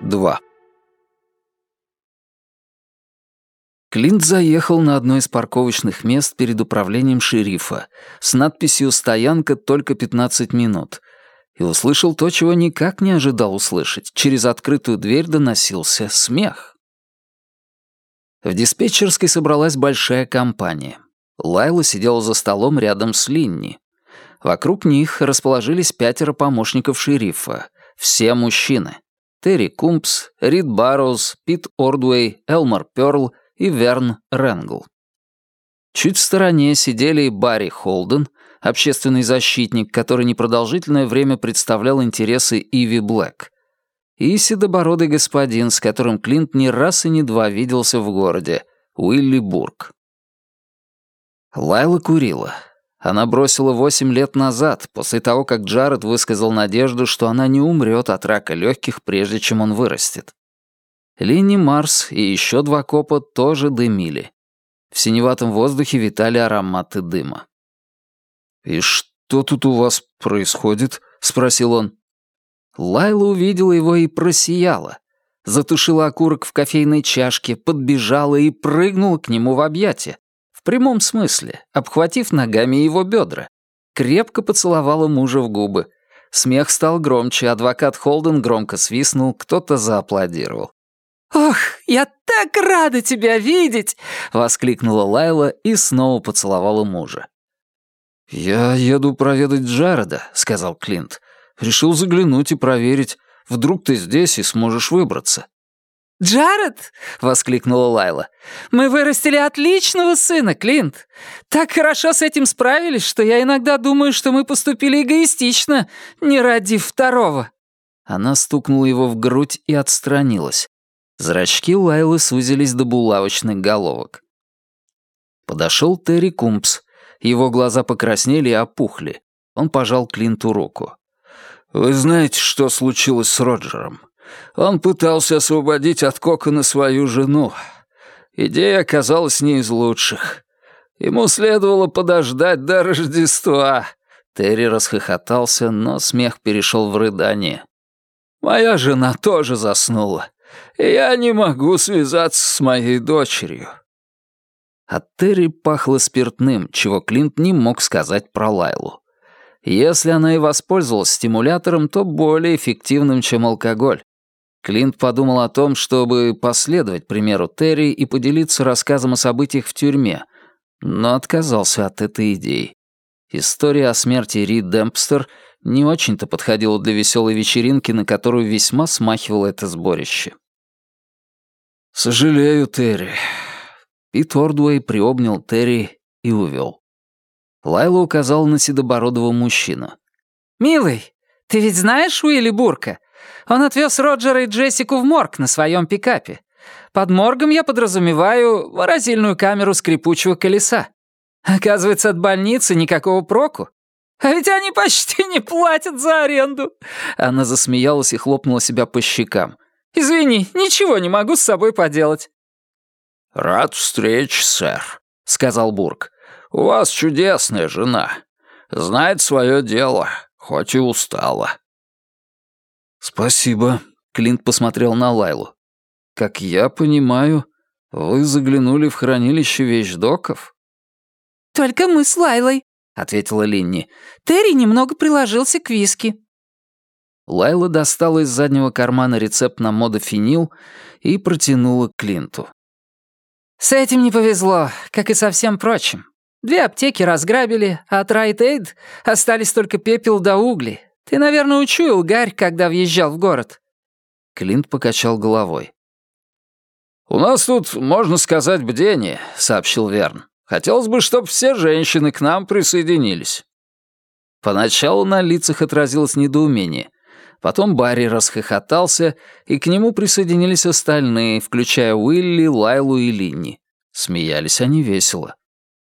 2. Клинт заехал на одно из парковочных мест перед управлением шерифа с надписью «Стоянка только 15 минут» и услышал то, чего никак не ожидал услышать. Через открытую дверь доносился смех. В диспетчерской собралась большая компания. Лайла сидела за столом рядом с Линни. Вокруг них расположились пятеро помощников шерифа, все мужчины. Терри Кумпс, Рид Барроуз, Пит Ордуэй, Элмар Пёрл и Верн Ренгл. Чуть в стороне сидели Барри Холден, общественный защитник, который непродолжительное время представлял интересы Иви Блэк, и седобородый господин, с которым Клинт не раз и не два виделся в городе, Уилли Бург. Лайла курила. Она бросила восемь лет назад, после того, как Джаред высказал надежду, что она не умрет от рака легких, прежде чем он вырастет. Линни Марс и еще два копа тоже дымили. В синеватом воздухе витали ароматы дыма. «И что тут у вас происходит?» — спросил он. Лайла увидела его и просияла. Затушила окурок в кофейной чашке, подбежала и прыгнула к нему в объятия. В прямом смысле, обхватив ногами его бедра. Крепко поцеловала мужа в губы. Смех стал громче, адвокат Холден громко свистнул, кто-то зааплодировал. «Ох, я так рада тебя видеть!» — воскликнула Лайла и снова поцеловала мужа. «Я еду проведать Джареда», — сказал Клинт. «Решил заглянуть и проверить. Вдруг ты здесь и сможешь выбраться». «Джаред!» — воскликнула Лайла. «Мы вырастили отличного сына, Клинт. Так хорошо с этим справились, что я иногда думаю, что мы поступили эгоистично, не ради второго». Она стукнула его в грудь и отстранилась. Зрачки Лайлы сузились до булавочных головок. Подошел Терри Кумпс. Его глаза покраснели и опухли. Он пожал Клинту руку. «Вы знаете, что случилось с Роджером?» Он пытался освободить от кокона свою жену. Идея оказалась не из лучших. Ему следовало подождать до Рождества. Терри расхохотался, но смех перешел в рыдание. «Моя жена тоже заснула, я не могу связаться с моей дочерью». От Терри пахло спиртным, чего Клинт не мог сказать про Лайлу. Если она и воспользовалась стимулятором, то более эффективным, чем алкоголь. Клинт подумал о том, чтобы последовать примеру Терри и поделиться рассказом о событиях в тюрьме, но отказался от этой идеи. История о смерти Рид Демпстер не очень-то подходила для веселой вечеринки, на которую весьма смахивало это сборище. «Сожалею, Терри». Пит Ордуэй приобнял Терри и увел. Лайла указала на седобородого мужчину. «Милый, ты ведь знаешь Уилли Бурка? Он отвез Роджера и Джессику в морг на своем пикапе. Под моргом я подразумеваю морозильную камеру скрипучего колеса. Оказывается, от больницы никакого проку. А ведь они почти не платят за аренду. Она засмеялась и хлопнула себя по щекам. Извини, ничего не могу с собой поделать. «Рад встрече, сэр», — сказал Бург. «У вас чудесная жена. Знает свое дело, хоть и устала». «Спасибо», — Клинт посмотрел на Лайлу. «Как я понимаю, вы заглянули в хранилище вещдоков?» «Только мы с Лайлой», — ответила Линни. «Терри немного приложился к виски». Лайла достала из заднего кармана рецепт на модофенил и протянула Клинту. «С этим не повезло, как и со всем прочим. Две аптеки разграбили, а от Райт остались только пепел да угли. Ты, наверное, учуял гарь, когда въезжал в город». Клинт покачал головой. «У нас тут, можно сказать, бдение», — сообщил Верн. «Хотелось бы, чтобы все женщины к нам присоединились». Поначалу на лицах отразилось недоумение. Потом Барри расхохотался, и к нему присоединились остальные, включая Уилли, Лайлу и Линни. Смеялись они весело.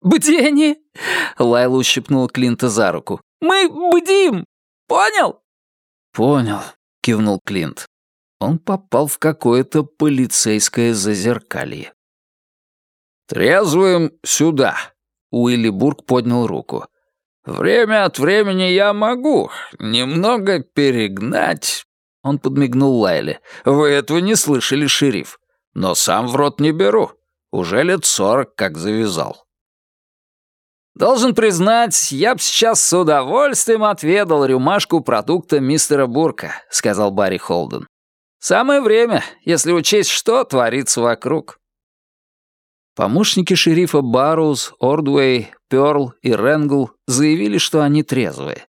«Бдение!» — Лайла ущипнула Клинта за руку. «Мы бдим!» Понял?» «Понял», — кивнул Клинт. Он попал в какое-то полицейское зазеркалье. «Трезвым сюда», — Уилли Бург поднял руку. «Время от времени я могу немного перегнать». Он подмигнул Лайле. «Вы этого не слышали, шериф. Но сам в рот не беру. Уже лет сорок как завязал». «Должен признать, я б сейчас с удовольствием отведал рюмашку продукта мистера Бурка», — сказал Барри Холден. «Самое время, если учесть, что творится вокруг». Помощники шерифа Барроуз, Ордуэй, Пёрл и Ренгл заявили, что они трезвые.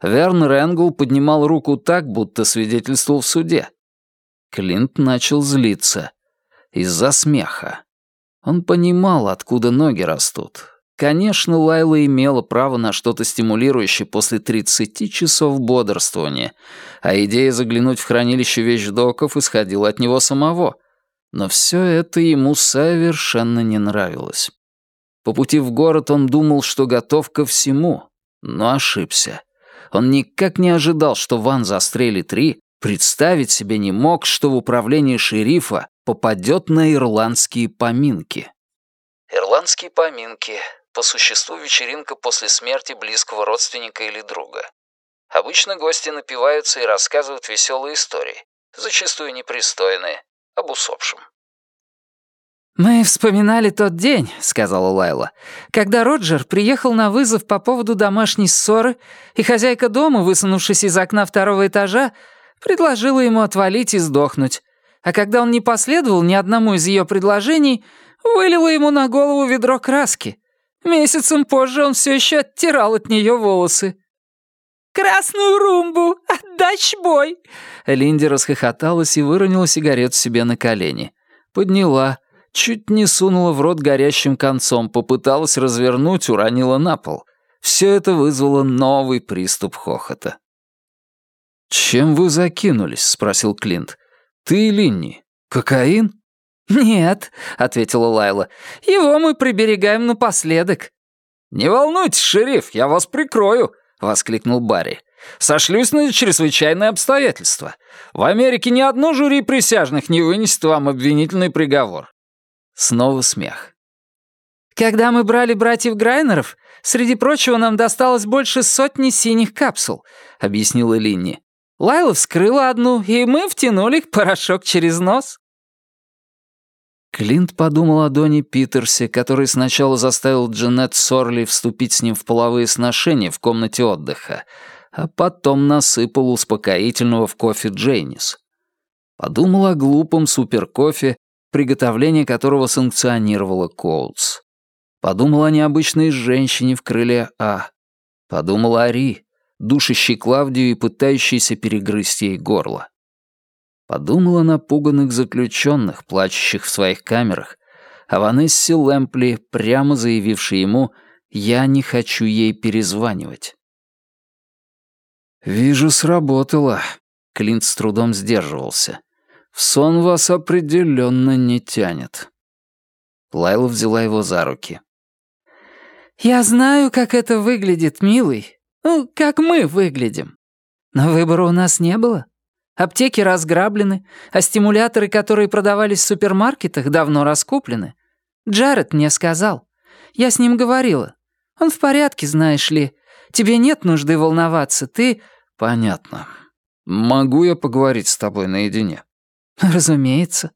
Верн Ренгл поднимал руку так, будто свидетельствовал в суде. Клинт начал злиться. Из-за смеха. Он понимал, откуда ноги растут. Конечно, Лайла имела право на что-то стимулирующее после 30 часов бодрствования, а идея заглянуть в хранилище вещдоков исходила от него самого. Но все это ему совершенно не нравилось. По пути в город он думал, что готов ко всему, но ошибся. Он никак не ожидал, что Ван застрелит Ри, представить себе не мог, что в управление шерифа попадет на ирландские поминки. Ирландские поминки по существу вечеринка после смерти близкого родственника или друга. Обычно гости напиваются и рассказывают веселые истории, зачастую непристойные, об усопшем. «Мы вспоминали тот день», — сказала Лайла, «когда Роджер приехал на вызов по поводу домашней ссоры, и хозяйка дома, высунувшись из окна второго этажа, предложила ему отвалить и сдохнуть. А когда он не последовал ни одному из ее предложений, вылила ему на голову ведро краски. Месяцем позже он все еще оттирал от нее волосы. «Красную румбу! Отдачь бой!» Линди расхохоталась и выронила сигарет себе на колени. Подняла, чуть не сунула в рот горящим концом, попыталась развернуть, уронила на пол. Все это вызвало новый приступ хохота. «Чем вы закинулись?» — спросил Клинт. «Ты и Линни. Кокаин?» «Нет», — ответила Лайла, — «его мы приберегаем напоследок». «Не волнуйтесь, шериф, я вас прикрою», — воскликнул Барри. «Сошлюсь на чрезвычайные обстоятельства. В Америке ни одно жюри присяжных не вынесет вам обвинительный приговор». Снова смех. «Когда мы брали братьев Грайнеров, среди прочего нам досталось больше сотни синих капсул», — объяснила Линни. «Лайла вскрыла одну, и мы втянули порошок через нос». Клинт подумал о Доне Питерсе, который сначала заставил Джанет Сорли вступить с ним в половые сношения в комнате отдыха, а потом насыпал успокоительного в кофе Джейнис. Подумал о глупом суперкофе, приготовление которого санкционировала Коутс. Подумал о необычной женщине в крыле А. Подумал о Ри, душащей Клавдию и пытающейся перегрызть ей горло. Подумала о напуганных заключенных, плачущих в своих камерах, о Ванессе Лэмпли, прямо заявившей ему «Я не хочу ей перезванивать». «Вижу, сработало», — Клинт с трудом сдерживался. «В сон вас определенно не тянет». Лайла взяла его за руки. «Я знаю, как это выглядит, милый. Ну, как мы выглядим. Но выбора у нас не было. Аптеки разграблены, а стимуляторы, которые продавались в супермаркетах, давно раскуплены. Джаред мне сказал. Я с ним говорила. Он в порядке, знаешь ли. Тебе нет нужды волноваться, ты...» «Понятно. Могу я поговорить с тобой наедине?» «Разумеется».